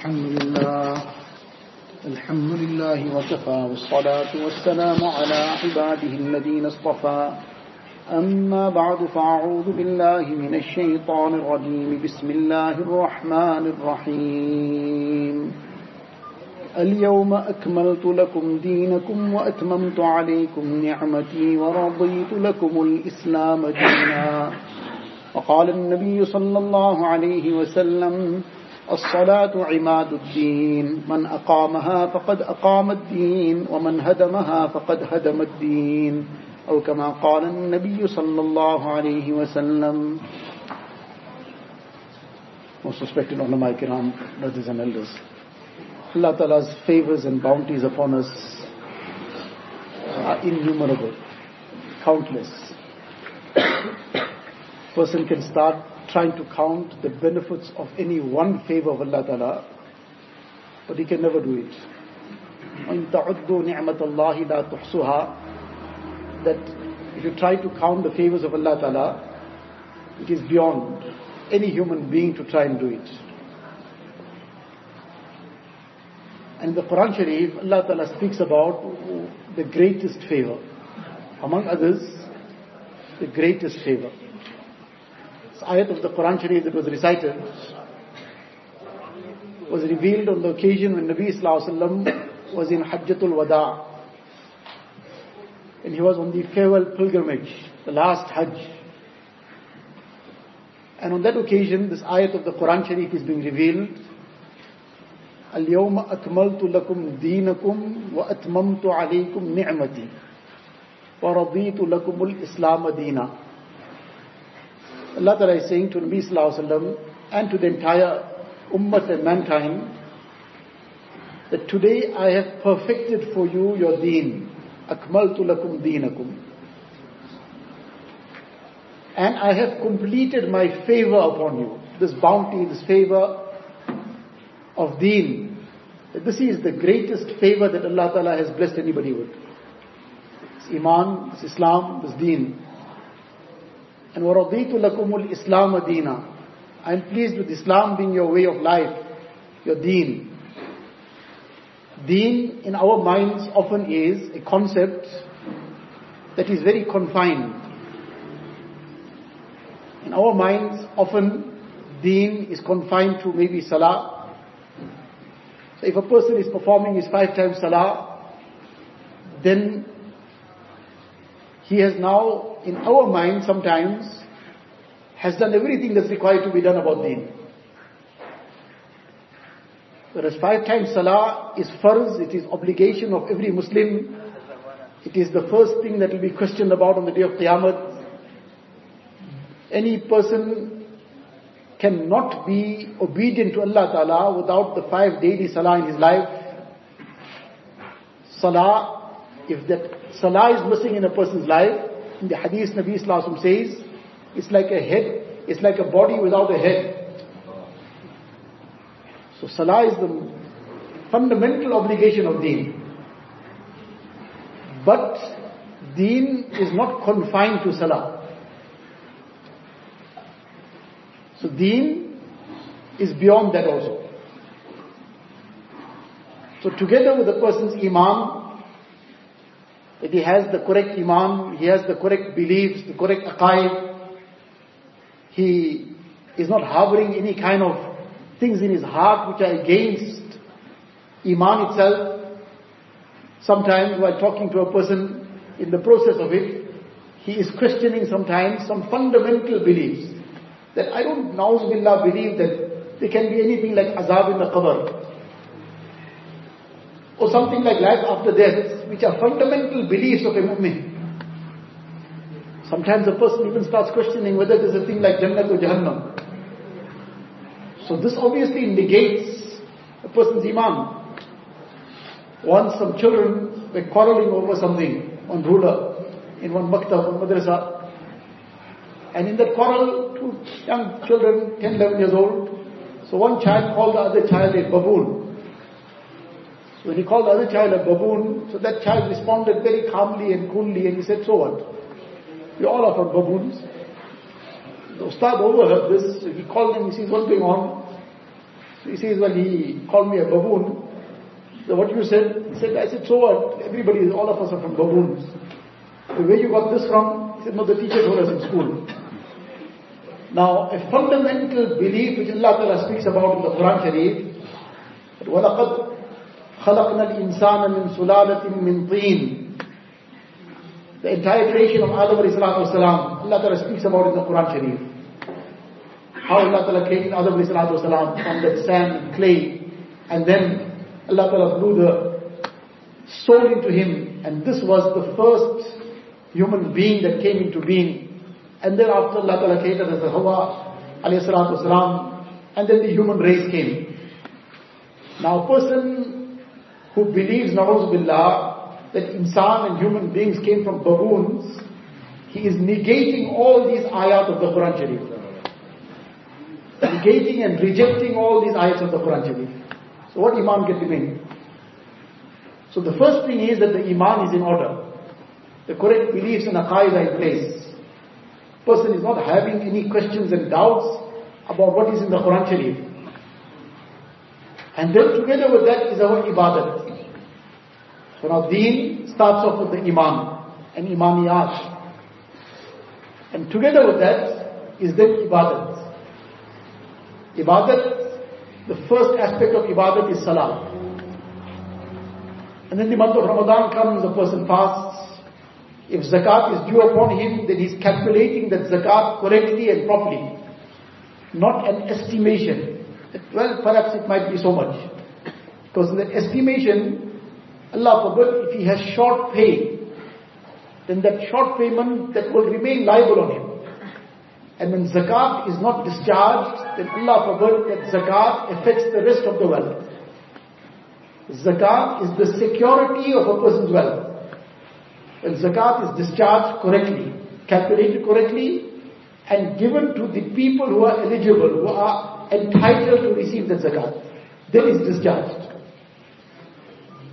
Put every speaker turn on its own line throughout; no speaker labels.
الحمد لله. الحمد لله وكفى والصلاة والسلام على عباده الذين اصطفى. أما بعد فأعوذ بالله من الشيطان الرجيم. بسم الله الرحمن الرحيم. اليوم أكملت لكم دينكم وأتممت عليكم نعمتي ورضيت لكم الإسلام دينا. وقال النبي صلى الله عليه وسلم الصلاة عماد الدين من أقامها فقد أقام الدين ومن هدمها فقد هدم الدين أو كما قال النبي صلى الله عليه وسلم Most respected ulama kiram, brothers and elders. Allah Ta'ala's favors and bounties upon us are innumerable, countless. Person can start trying to count the benefits of any one favor of Allah Ta'ala, but he can never do it. وَإِن تَعُدُّوا نِعْمَةَ اللَّهِ لَا تُحْصُهَا That if you try to count the favors of Allah Ta'ala, it is beyond any human being to try and do it. And in the Quran Sharif, Allah Ta'ala speaks about the greatest favor. Among others, the greatest favor. This ayat of the Quran Sharif that was recited was revealed on the occasion when Nabi Sallallahu was in Hajjatul Wada. And he was on the farewell pilgrimage, the last Hajj. And on that occasion, this ayat of the Quran Sharif is being revealed. اليوم أكملت لكم دينكم وأتممت عليكم نعمتي ورضيت لكم الإسلام دينا Allah Ta'ala is saying to Nabi Sallallahu Alaihi Wasallam and to the entire ummah and mankind that today I have perfected for you your deen. Akmaltu lakum deenakum. And I have completed my favor upon you. This bounty, this favor of deen. This is the greatest favor that Allah Ta'ala has blessed anybody with. This Iman, this Islam, this deen. And وَرَضِيتُ لَكُمُ الْإِسْلَامَ دِينًا I am pleased with Islam being your way of life, your deen. Deen in our minds often is a concept that is very confined. In our minds often deen is confined to maybe salah. So if a person is performing his five times salah, then he has now, in our mind sometimes, has done everything that's required to be done about deen. Whereas five times salah is farz, it is obligation of every Muslim. It is the first thing that will be questioned about on the day of Qiyamah. Any person cannot be obedient to Allah Ta'ala without the five daily salah in his life. Salah, if that salah is missing in a person's life, in the hadith Nabi Sallallahu says, it's like a head, it's like a body without a head. So salah is the fundamental obligation of deen. But deen is not confined to salah. So deen is beyond that also. So together with the person's iman, if he has the correct iman, he has the correct beliefs, the correct aqaid, he is not harboring any kind of things in his heart which are against iman itself. Sometimes while talking to a person, in the process of it, he is questioning sometimes some fundamental beliefs that I don't, na'uzubillah, believe that there can be anything like azab in the qabr. Or something like life after death, which are fundamental beliefs of a mu'min. Sometimes a person even starts questioning whether there's a thing like Jannat or Jahannam. So this obviously negates a person's iman. Once some children were quarreling over something, on ruler, in one maktab, one madrasa. And in that quarrel, two young children, 10, 11 years old, so one child called the other child a baboon. So when he called the other child a baboon, so that child responded very calmly and coolly and he said, so what? We all are from baboons. The Ustad overheard this, so he called him, he says, what's going on? So he says, well, he called me a baboon. So what you said? He said, I said, so what? Everybody, all of us are from baboons. So where you got this from? He said, no, the teacher told us in school. Now, a fundamental belief which Allah Ta'ala speaks about in the Quran Sharif, وَلَقَدْ خَلَقْنَا الْإِنسَانَ مِنْ سُلَالَةٍ مِنْ طِينٍ The entire creation of Adam والسلام, Allah Ta'ala speaks about in the Quran Sharif. How Allah Ta'ala created Adam والسلام, from that sand and clay, and then Allah Ta'ala blew the soul into him, and this was the first human being that came into being. And then after Allah Ta'ala created as the Hawa, alayhi salatu wasalam, and then the human race came. Now a person who believes, billah, that insan and human beings came from baboons, he is negating all these ayat of the Quran Sharif. Negating and rejecting all these ayats of the Quran Sharif. So what iman can remain? So the first thing is that the iman is in order. The correct beliefs and aqaid are in place. Person is not having any questions and doubts about what is in the Quran Sharif. And then together with that is our ibadat. So now deen starts off with the iman and imaniyat. And together with that is then ibadat. Ibadat, the first aspect of ibadat is salah. And then the month of Ramadan comes, the person fasts, if zakat is due upon him, then he's calculating that zakat correctly and properly. Not an estimation. Well, perhaps it might be so much. Because in the estimation, Allah forbid, if he has short pay, then that short payment that will remain liable on him. And when zakat is not discharged, then Allah forbid that zakat affects the rest of the wealth. Zakat is the security of a person's wealth. When zakat is discharged correctly, calculated correctly, and given to the people who are eligible, who are entitled to receive the zakat, then it's discharged.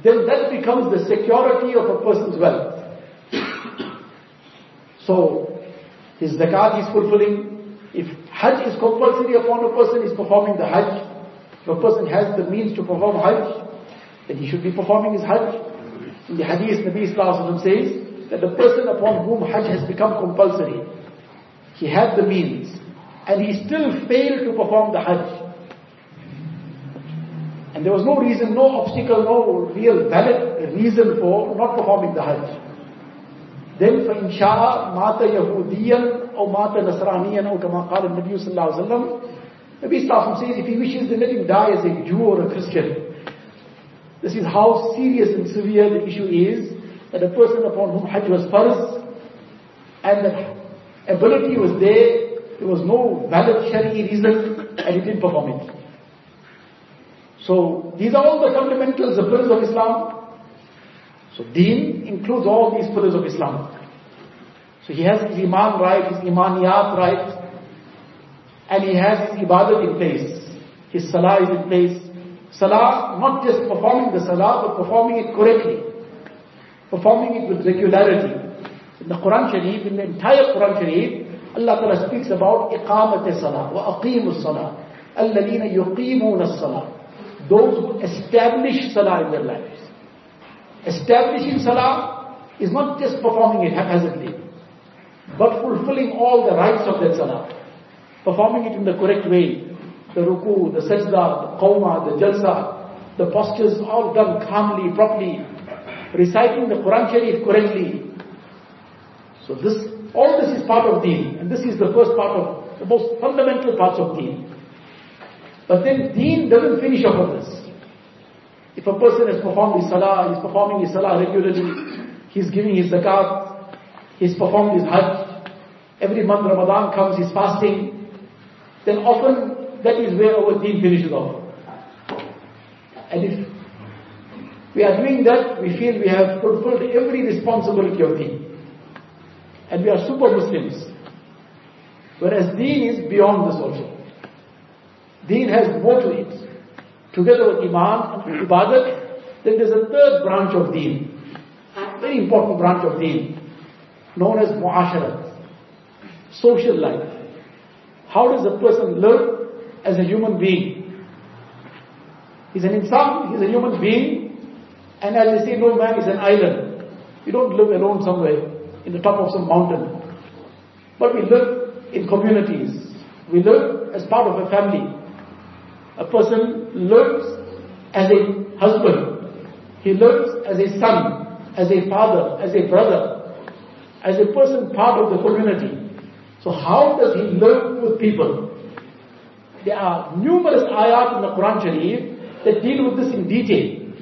Then that becomes the security of a person's wealth. so, his zakat is fulfilling. If hajj is compulsory upon a person, is performing the hajj. If a person has the means to perform hajj, then he should be performing his hajj. In the hadith, Nabi Sallallahu says that the person upon whom Hajj has become compulsory, he had the means, and he still failed to perform the Hajj. And there was no reason, no obstacle, no real valid reason for not performing the Hajj. Then فَإِنْ شَاءَ مَاتَ يَهُودِيًا أو مَاتَ نَصْرَانِيًا أو كما قال النبي صلى الله عليه وسلم Nabi Sallallahu says if he wishes then let him die as a Jew or a Christian. This is how serious and severe the issue is that a person upon whom Hajj was farz and the ability was there, there was no valid Shari'i reason and he didn't perform it. So these are all the fundamentals, the pillars of Islam. So deen includes all these pillars of Islam. So he has his iman right, his imaniyat right, and he has his ibadat in place. His salah is in place, Salah, not just performing the salah, but performing it correctly. Performing it with regularity. In the Quran Sharif, in the entire Quran Sharif, Allah Ta'ala speaks about iqamat salah wa aqimu salah. Alladina yuqimuna salah. Those who establish salah in their lives. Establishing salah is not just performing it haphazardly, but fulfilling all the rights of that salah. Performing it in the correct way, the ruku, the sajda, the qawma, the jalsa, the postures all done calmly, properly, reciting the Quran Sharif correctly. So this, all this is part of deen, and this is the first part of, the most fundamental parts of deen. But then deen doesn't finish off on this. If a person has performed his salah, he's performing his salah regularly, he's giving his zakat, he's performed his hajj, every month Ramadan comes, he's fasting, then often that is where our deen finishes off. And if we are doing that, we feel we have fulfilled every responsibility of deen. And we are super Muslims. Whereas deen is beyond this also. Deen has more to it. Together with Iman and Ibadat, then there's a third branch of deen. Very important branch of deen. Known as Mu'asharat. Social life. How does a person live as a human being. He's an insan, he's a human being, and as they say, no man is an island. We don't live alone somewhere in the top of some mountain. But we live in communities. We live as part of a family A person lives as a husband. He lives as a son, as a father, as a brother, as a person part of the community. So how does he live with people? There are numerous ayat in the Quran Sharif that deal with this in detail.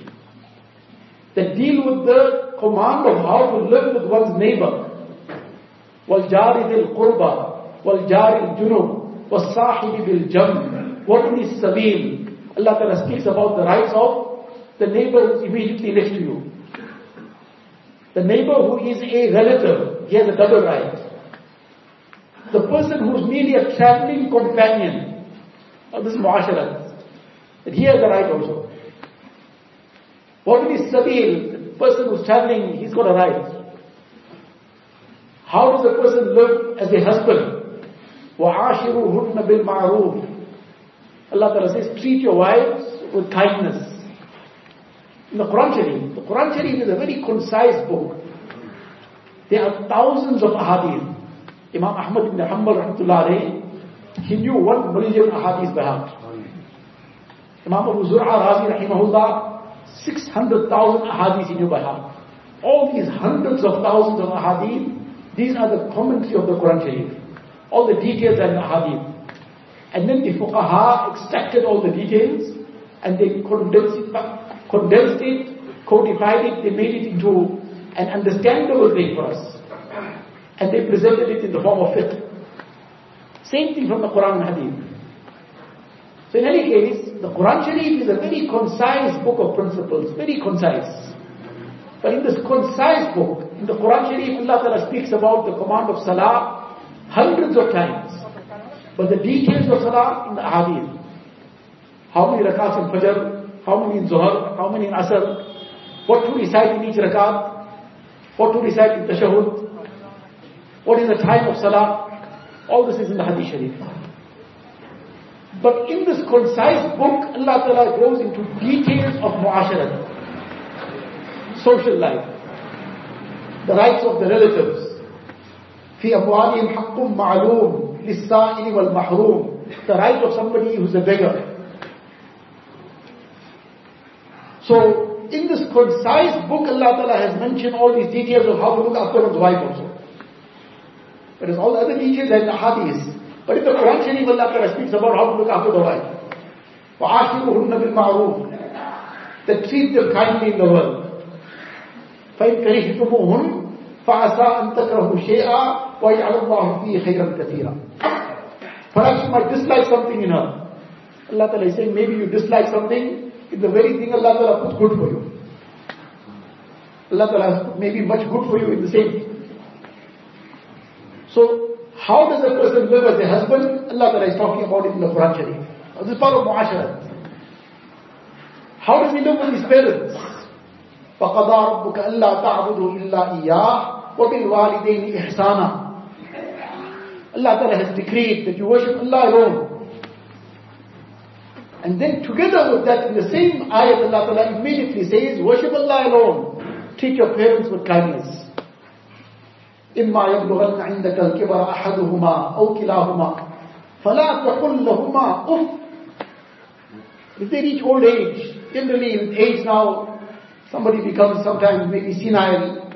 That deal with the command of how to live with one's neighbor. وَالْجَارِ ذِي الْقُرْبَى وَالْجَارِ الْجُنُوبِ وَالصَّاحِبِ بِالْجَنْبِ وَابْنِ السَّبِيلِ Allah Ta'ala speaks about the rights of the neighbor who's immediately next to you. The neighbor who is a relative, he has a double right. The person who's merely a traveling companion, oh, this is mu'asharat, that he has the right also. What is sabil, the person who's traveling, he's got a right. How does a person live as a husband? وَعَاشِرُهُنَّ بِالْمَعْرُوفِ Allah Ta'ala says, treat your wives with kindness. In the Quran Sharif, the Quran Sharif is a very concise book. There are thousands of ahadith. Imam Ahmad ibn Hanbal rahmatullah he knew one million ahadith by heart. Imam Abu Zur'a Razi rahimahullah, 600,000 ahadith he knew by heart. All these hundreds of thousands of ahadith, these are the commentary of the Quran Sharif. All the details are in the hadith. And then the fuqaha extracted all the details and they condensed it, condensed it, codified it, they made it into an understandable thing for us. And they presented it in the form of fiqh. Same thing from the Quran and Hadith. So in any case, the Quran Sharif is a very concise book of principles, very concise. But in this concise book, in the Quran Sharif, Allah Ta'ala speaks about the command of Salah hundreds of times. But the details of Salah in the Ahadith. How many rakats in Fajr, how many in Zuhr, how many in Asr, what to recite in each rakat, what to recite in Tashahud, what is the time of Salah, all this is in the Hadith Sharif. But in this concise book, Allah Ta'ala goes into details of mu'asharat, social life the rights of the relatives. في أموالهم حق معلوم للسائل والمحروم the right of somebody who's a beggar. So, in this concise book, Allah Ta'ala has mentioned all these details of how to look after one's wife also. But there's all the other details in the hadith. But in the Quran Sharif, Allah Ta'ala speaks about how to look after the wife. وَعَاشِرُهُنَّ بِالْمَعْرُوفِ That treat them kindly in the world. فإن كرهتموهن فعسى أن تكرهوا شيئا ويجعل الله فيه خيرا كثيرا Perhaps you might dislike something in her. Allah Ta'ala is saying maybe you dislike something, it's the very thing Allah Ta'ala puts good for you. Allah Ta'ala may be much good for you in the same. So, how does a person live as a husband? Allah Ta'ala is talking about it in the Quran Sharif. This is part of mu'asharat. How does he live with his parents? فَقَضَى رَبُّكَ أَلَّا تَعْبُدُوا إِلَّا إِيَّاهُ وَبِالْوَالِدَيْنِ إِحْسَانًا Allah Ta'ala has decreed that you worship Allah alone. And then together with that, in the same ayat, Allah Ta'ala immediately says, worship Allah alone. Treat your parents with kindness. إما يبلغن عندك الكبر أحدهما أو كلاهما فلا تقل لهما أف If they reach old age, generally with age now, Somebody becomes sometimes maybe senile,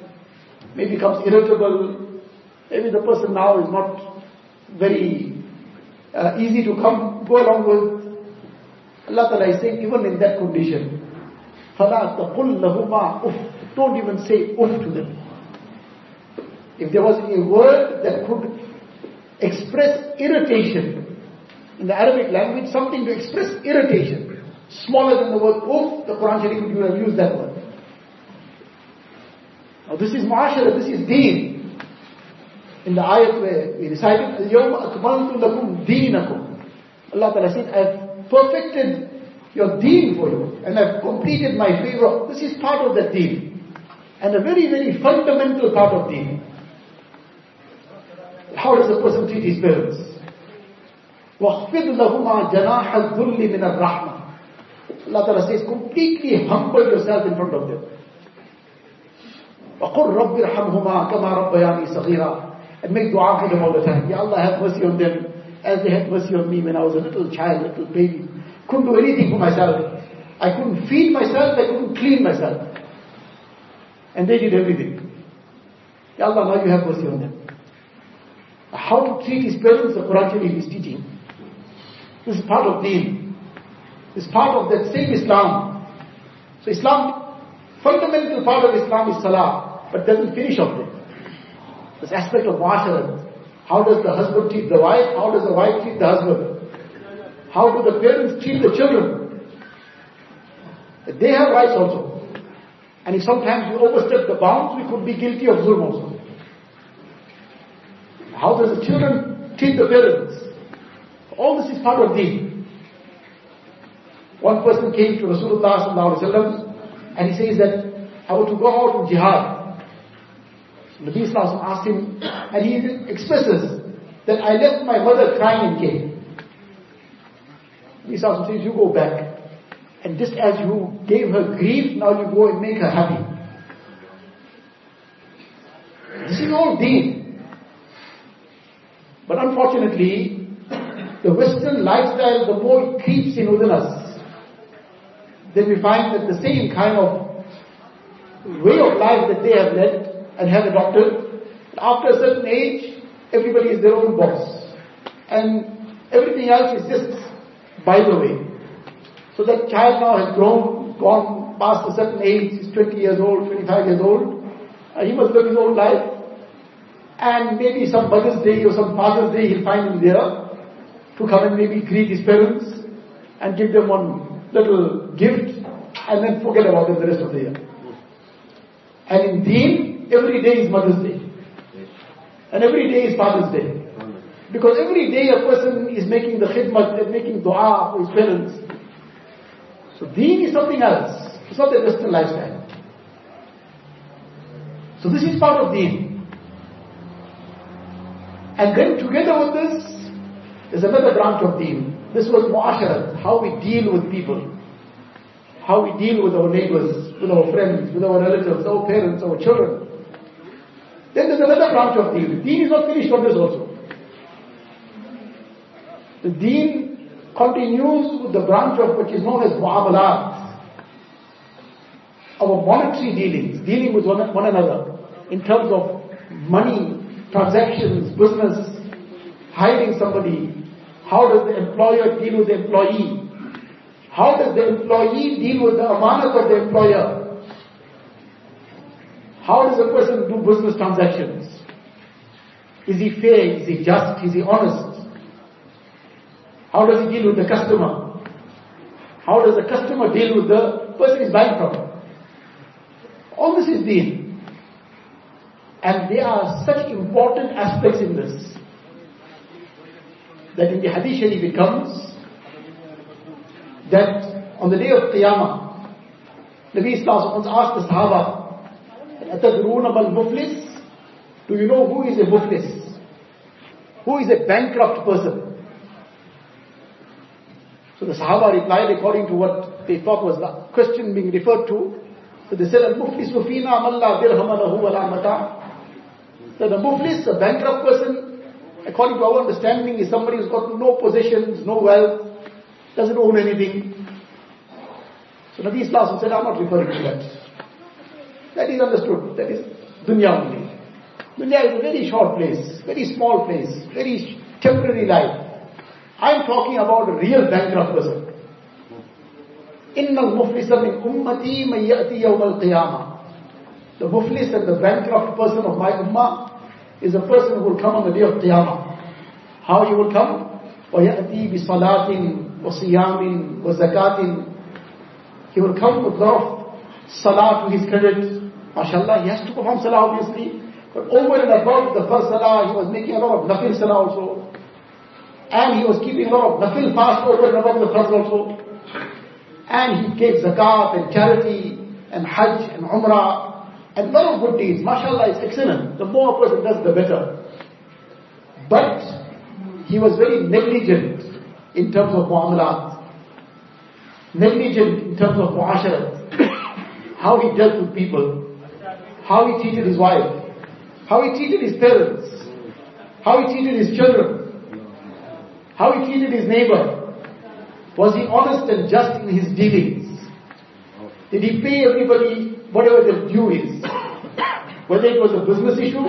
maybe becomes irritable, maybe the person now is not very uh, easy to come, go along with. Allah Ta'ala is saying even in that condition, فَلَا تَقُلْ لَهُمَا uff. Don't even say uff to them. If there was a word that could express irritation, in the Arabic language, something to express irritation, smaller than the word uff, the Quran Sharif would have used that word. Now this is mu'ashara, this is deen. In the ayat where we recited, الْيَوْمَ أَكْمَلْتُ لَكُمْ دِينَكُمْ Allah Ta'ala said, I have perfected your deen for you, and I've completed my favor. This is part of that deen. And a very, very fundamental part of deen. How does a person treat his parents? وَاخْفِضْ لَهُمَا جَنَاحَ الذُّلِّ مِنَ الرَّحْمَةِ Allah Ta'ala says, completely humble yourself in front of them. وَقُلْ رَبِّ ارْحَمْهُمَا كَمَا رَبَّيَانِي صَغِيرًا and make dua for them all the time. Ya Allah, have mercy on them as they had mercy on me when I was a little child, little baby. Couldn't do anything for myself. I couldn't feed myself, I couldn't clean myself. And they did everything. Ya Allah, now you have mercy on them. How to treat his parents, the Quran Sharif is teaching. This is part of deen. Is part of that same Islam. So Islam, fundamental part of Islam is salah, but doesn't finish off there. This aspect of muasharat. How does the husband treat the wife? How does the wife treat the husband? How do the parents treat the children? They have rights also. And if sometimes we overstep the bounds, we could be guilty of zulm also. How does the children treat the parents? All this is part of deen. One person came to Rasulullah and he says that I want to go out on jihad. Nabi Sallallahu asked him and he expresses that I left my mother crying in cave. Nabi Sallallahu says you go back and just as you gave her grief now you go and make her happy. This is all deen. But unfortunately, the Western lifestyle, the more it creeps in within us, then we find that the same kind of way of life that they have led and have adopted, after a certain age, everybody is their own boss. And everything else is just by the way. So that child now has grown, gone past a certain age, he's 20 years old, 25 years old, uh, he must live his own life. And maybe some Mother's Day or some Father's Day he'll find him there to come and maybe greet his parents and give them one little gift and then forget about them the rest of the year. And in Deen, every day is Mother's Day. And every day is Father's Day. Because every day a person is making the khidmat, making dua for his parents. So Deen is something else. It's not the Western lifestyle. So this is part of Deen. And then together with this, there's another branch of deen. This was muasharat, how we deal with people. How we deal with our neighbors, with our friends, with our relatives, our parents, our children. There's another branch of deen. Deen is not finished on this also. The deen continues with the branch of which is known as muamalat. Our monetary dealings, dealing with one, one another in terms of money, transactions, business, hiring somebody. How does the employer deal with the employee? How does the employee deal with the amanat of the employer? How does a person do business transactions? Is he fair? Is he just? Is he honest? How does he deal with the customer? How does the customer deal with the person he's buying from? All this is deen. And there are such important aspects in this that in the Hadith Sharif it comes that on the day of Qiyamah, Nabi Islam once asked the Sahaba, أَتَدْرُونَ muflis? Do you know who is a muflis? Who is a bankrupt person? So the Sahaba replied according to what they thought was the question being referred to. So they said, Al-Muflis wafina man la dirhama lahu wa la mata' So the muflis, a bankrupt person, according to our understanding, is somebody who's got no possessions, no wealth, doesn't own anything. So Nabi Islam said, I'm not referring to that. That is understood. That is dunya only. Dunya is a very short place, very small place, very temporary life. I'm talking about a real bankrupt person. إن المفلس من أمتي من يأتي يوم القيامة the muflis and the bankrupt person of my ummah is a person who will come on the day of Qiyamah. How he will come? وَيَأْتِي بِصَلَاةٍ وَصِيَامٍ وَزَكَاةٍ He will come with lot of salah to his credit. MashaAllah, he has to perform salah obviously. But over and above the first salah, he was making a lot of nafil salah also. And he was keeping a lot of nafil fast over and above the first also. And he gave zakat and charity and hajj and umrah and lot of good deeds. MashaAllah, it's excellent. The more a person does, the better. But he was very negligent in terms of muamalat. negligent in terms of muasharat, how he dealt with people, how he treated his wife, how he treated his parents, how he treated his children, how he treated his neighbor. Was he honest and just in his dealings? Did he pay everybody whatever their due is? Whether it was a business issue,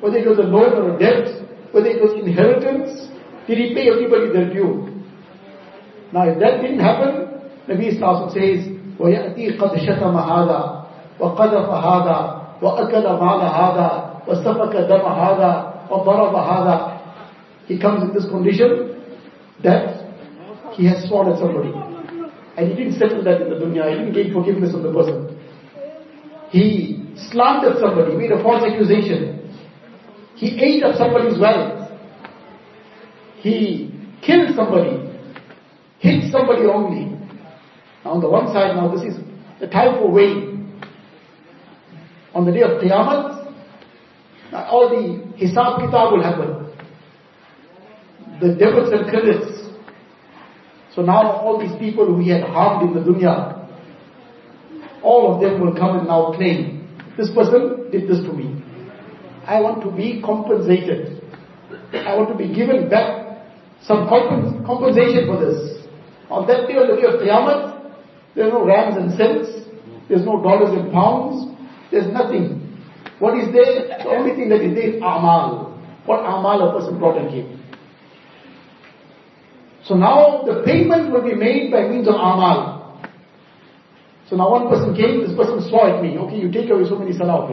whether it was a loan or a debt, whether it was inheritance, did he pay everybody their due? Now if that didn't happen, Nabi Sallallahu says, وَيَأْتِي قَدْ شَتَمَ هَذَا وَقَذَفَ هَذَا وَأَكَلَ مَالَ هَذَا وَسَفَكَ دَمَ هَذَا وَضَرَبَ هَذَا He comes in this condition that he has sworn at somebody. And he didn't settle that in the dunya, he didn't gain forgiveness of the person. He slandered somebody, made a false accusation. He ate up somebody's wealth. He killed somebody. Hit somebody wrongly. Now on the one side now this is the time for weighing. On the day of Qiyamah, all the Hisab Kitab will happen. The debits and credits. So now all these people who he had harmed in the dunya, all of them will come and now claim, this person did this to me. I want to be compensated. I want to be given back some compensation for this. On that day, on the day of Qiyamah, there's no rands and cents, there's no dollars and pounds, there's nothing. What is there? The only thing that is there is amal. What amal a person brought and gave. So now the payment will be made by means of amal. So now one person came, this person swore at me. Okay, you take away so many salah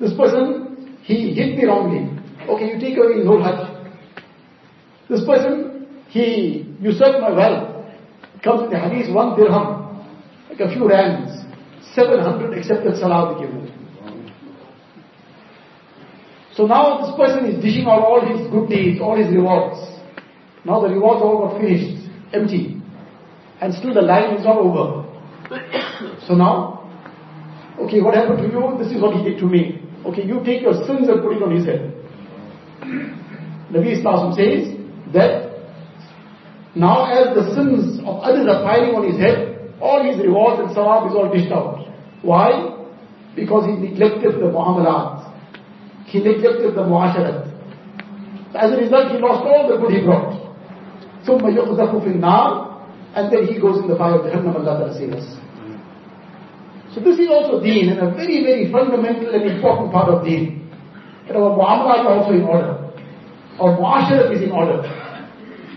This person, he hit me wrongly. Okay, you take away whole hajj. This person, he usurped my wealth. It comes in the hadith, one dirham, like a few rands. 700 accepted salah given. So now this person is dishing out all his good deeds, all his rewards. Now the rewards all got finished, empty. And still the line is not over. So now, okay, what happened to you? This is what he did to me. Okay, you take your sins and put it on his head. Nabi Islam says that now as the sins of others are piling on his head, all his rewards and sawab is all dished out. Why? Because he neglected the muamalat. He neglected the muasharat. As a result, he lost all the good he brought. ثم يقذف في النار and then he goes in the fire of Jahannam, Allah Ta'ala saves so this is also deen and a very, very fundamental and important part of deen. That our muamalat are also in order. Our muasharat is in order.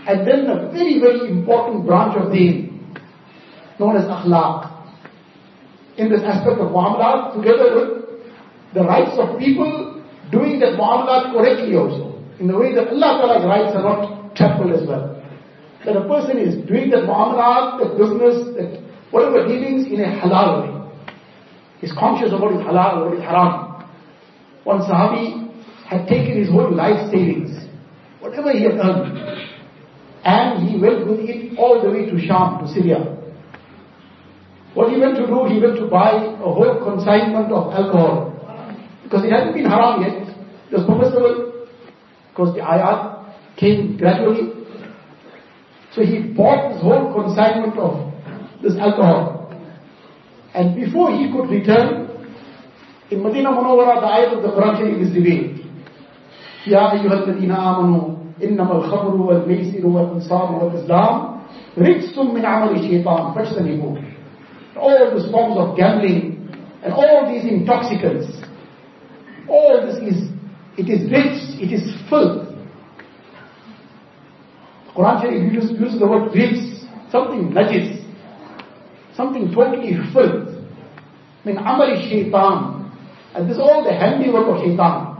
And then a very, very important branch of deen, known as akhlaq. In this aspect of muamalat, together with the rights of people doing that muamalat correctly also. In the way that Allah Ta'ala's rights are not trampled as well. That a person is doing that muamalat, that business, that whatever dealings in a halal way. He's conscious of what is halal, what is haram. One Sahabi had taken his whole life savings, whatever he had earned, and he went with it all the way to Sham, to Syria. What he went to do, he went to buy a whole consignment of alcohol. Because it hadn't been haram yet. It was permissible. Because the ayat came gradually. So he bought this whole consignment of this alcohol. And before he could return, in Medina Munawwara, the ayat of the Quran Sharif is revealed. يا أيها الذين آمنوا إنما الخمر والميسر والأنصاب والأزلام رجس Min عمل Shaitan فاجتنبوه all these forms of gambling, and all these intoxicants. All this is, it is rijs, it is filth. Quran Sharif uses, uses the word rijs, something najis, something totally filth. mean, Amar shaitan. And this is all the handiwork of shaitan.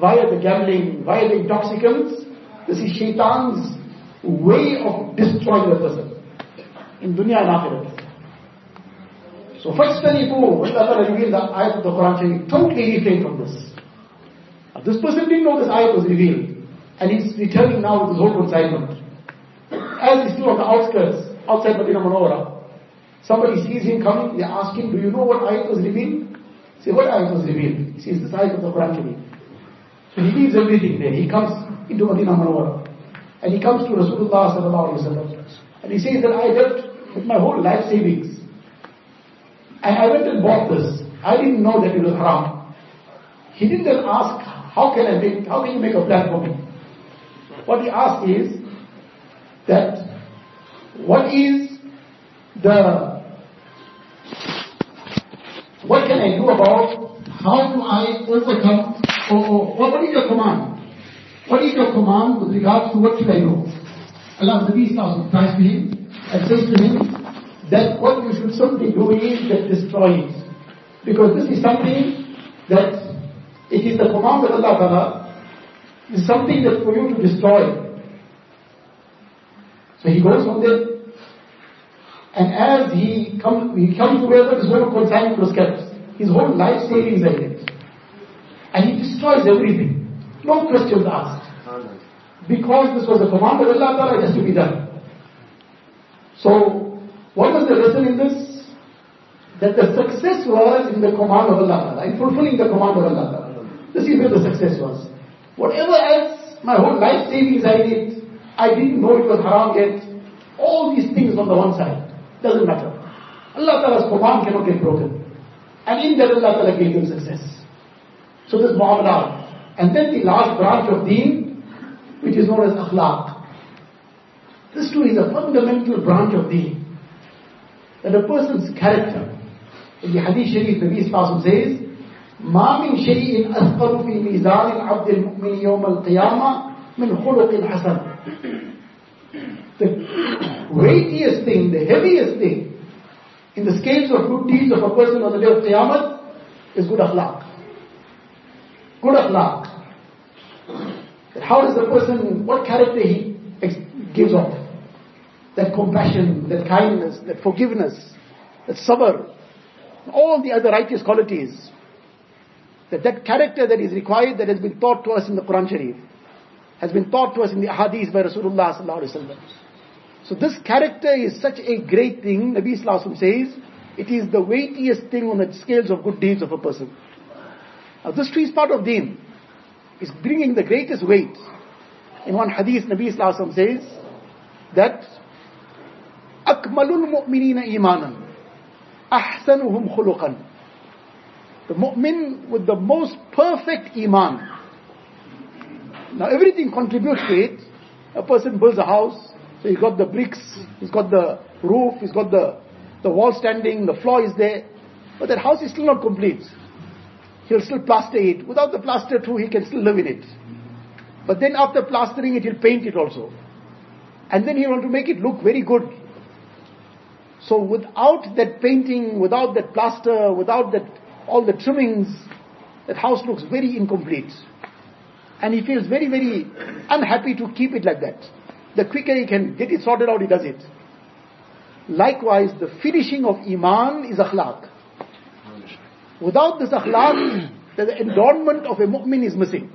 Via the gambling, via the intoxicants, this is shaitan's way of destroying the person. In dunya and akhirah. so فَاجْتَنِبُوا when Allah revealed the ayat of the Quran saying totally refrain from this this person didn't know this ayat was revealed and he's returning now with his whole consignment as he's still on the outskirts outside Medina Munawwara Somebody sees him coming, they ask him, do you know what ayat was revealed? Say, what ayat was revealed? He says, this ayat of the Quran Sharif. So he leaves everything there. He comes into Madinah Munawwara. And he comes to Rasulullah sallallahu alayhi wa sallam. And he says that I dealt with my whole life savings. and I went and bought this. I didn't know that it was haram. He didn't then ask, how can I make, how can you make a plan for me? What he asked is that what is the, what can I do about, how do I overcome, or, or what is your command? What is your command with regards to what should I do? Allah Nabi Sallallahu cries to him and says to him that what you should simply do is that destroy it. Because this is something that it is the command of Allah Ta'ala, it is something that for you to destroy. So he goes from there and as he comes, he comes to where his whole consignment was kept. His whole life savings are in it. And he destroys everything. No questions asked. Because this was a command of Allah Ta'ala, it has to be done. So, what was the lesson in this? That the success was in the command of Allah in fulfilling the command of Allah This is where the success was. Whatever else, my whole life savings I did, I didn't know it was haram yet. All these things on the one side. Doesn't matter. Allah Ta'ala's command cannot get broken. And in that Allah Ta'ala gave them success. So this mu'amalah. And then the last branch of deen, which is known as akhlaq. This too is a fundamental branch of deen That a person's character. In the Hadith Sharif, Nabi Sallallahu says, ما من شيء أثقل في ميزان العبد المؤمن يوم القيامة من خلق حسن. The weightiest thing, the heaviest thing in the scales of good deeds of a person on the day of Qiyamah is good akhlaq. Good akhlaq. How does the person, what character he gives off? That compassion, that kindness, that forgiveness, that sabr, all the other righteous qualities. That that character that is required, that has been taught to us in the Quran Sharif, has been taught to us in the Hadith by Rasulullah sallallahu alaihi wasallam. So this character is such a great thing, Nabi Sallallahu says, it is the weightiest thing on the scales of good deeds of a person. Now this tree is part of deen. It's bringing the greatest weight. In one hadith, Nabi Sallallahu says that أكمل المؤمنين إيمانا أحسنهم خلقا The mu'min with the most perfect iman. Now everything contributes to it. A person builds a house, so he's got the bricks, he's got the roof, he's got the, the wall standing, the floor is there. But that house is still not complete. He'll still plaster it. Without the plaster too, he can still live in it. But then after plastering it, he'll paint it also. And then he want to make it look very good. So without that painting, without that plaster, without that, all the trimmings, that house looks very incomplete. And he feels very, very unhappy to keep it like that. The quicker he can get it sorted out, he does it. Likewise, the finishing of Iman is akhlaq. Without this akhlaq, the adornment of a mu'min is missing.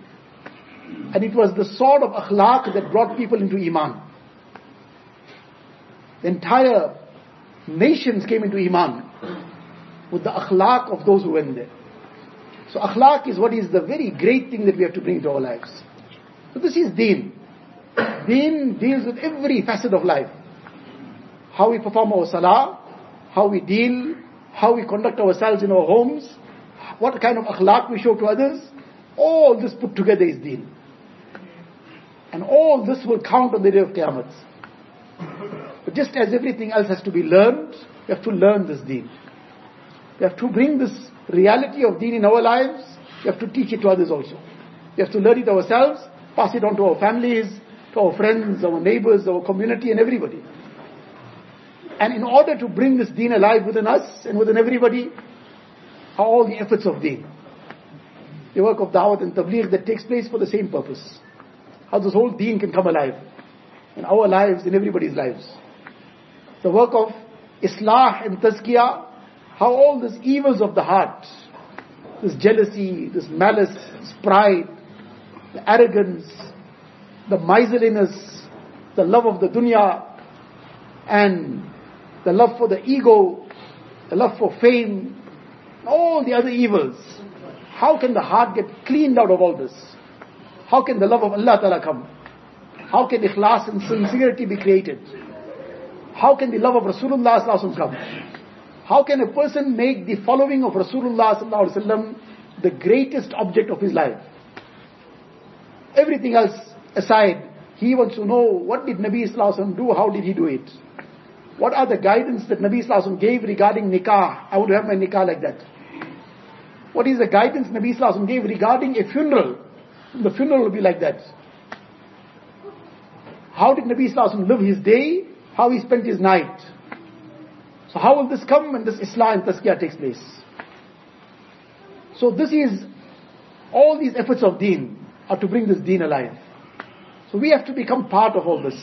And it was the sword of akhlaq that brought people into Iman. The entire nations came into Iman with the akhlaq of those who went there. So akhlaq is what is the very great thing that we have to bring into our lives. So this is deen. Deen deals with every facet of life. How we perform our salah, how we deal, how we conduct ourselves in our homes, what kind of akhlaq we show to others. All this put together is deen. And all this will count on the day of Qiyamah. But just as everything else has to be learned, we have to learn this deen. We have to bring this reality of deen in our lives. We have to teach it to others also. We have to learn it ourselves, pass it on to our families, to our friends, our neighbors, our community and everybody. And in order to bring this deen alive within us and within everybody, are all the efforts of deen. The work of da'wat and tabligh that takes place for the same purpose. How this whole deen can come alive in our lives, in everybody's lives. The work of islah and tazkiyah, how all these evils of the heart, this jealousy, this malice, this pride, the arrogance, the miserliness, the love of the dunya, and the love for the ego, the love for fame, all the other evils. How can the heart get cleaned out of all this? How can the love of Allah Ta'ala come? How can ikhlas and sincerity be created? How can the love of Rasulullah come? How can a person make the following of Rasulullah the greatest object of his life? Everything else aside, he wants to know what did Nabi sallallahu do, how did he do it? What are the guidance that Nabi gave regarding nikah? I to have my nikah like that. What is the guidance Nabi gave regarding a funeral? The funeral will be like that. How did Nabi live his day? How he spent his night? So how will this come when this Islam and takes place? So this is, all these efforts of deen are to bring this deen alive. So we have to become part of all this.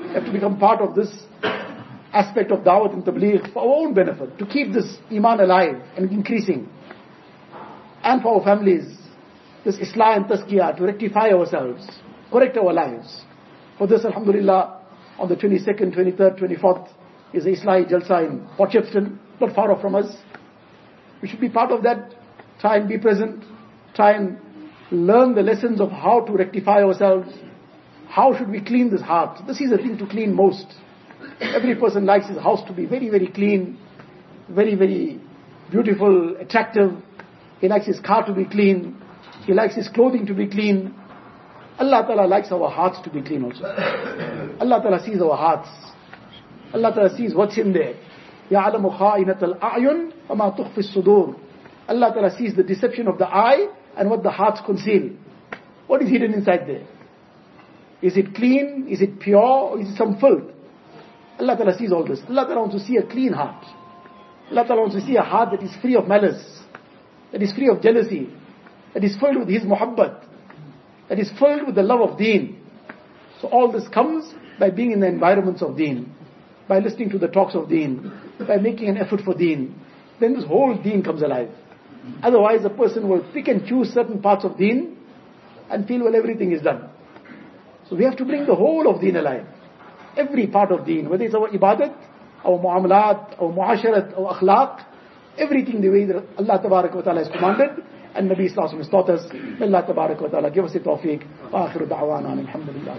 We have to become part of this aspect of Dawat and Tabligh for our own benefit, to keep this Iman alive and increasing. And for our families, this Islam and to rectify ourselves, correct our lives. For this, Alhamdulillah, on the 22nd, 23rd, 24th is Islahi Jalsa in Port not far off from us. We should be part of that. Try and be present. Try and learn the lessons of how to rectify ourselves. How should we clean this heart? This is the thing to clean most. Every person likes his house to be very, very clean, very, very beautiful, attractive. He likes his car to be clean. He likes his clothing to be clean. Allah Ta'ala likes our hearts to be clean also. Allah Ta'ala sees our hearts. Allah Ta'ala sees what's in there. يَعْلَمُ خَائِنَةَ الْأَعْيُنِ وَمَا تُخْفِ الصُّدُورِ Allah Ta'ala sees the deception of the eye and what the hearts conceal. What is hidden inside there? Is it clean? Is it pure? Or is it some filth? Allah Ta'ala sees all this. Allah Ta'ala wants to see a clean heart. Allah Ta'ala wants to see a heart that is free of malice, that is free of jealousy, that is filled with His muhabbat, that is filled with the love of deen. So all this comes by being in the environments of deen, by listening to the talks of deen, by making an effort for deen. Then this whole deen comes alive. Otherwise a person will pick and choose certain parts of deen and feel, well, everything is done. So we have to bring the whole of deen alive. Every part of deen, whether it's our ibadat, our muamalat, our muasharat, our akhlaq, everything the way that Allah Ta'ala has commanded, النبي صلى الله عليه وسلم. استوتس بالله تبارك وتعالى. Give us التوفيق واخر دعوانا الحمد لله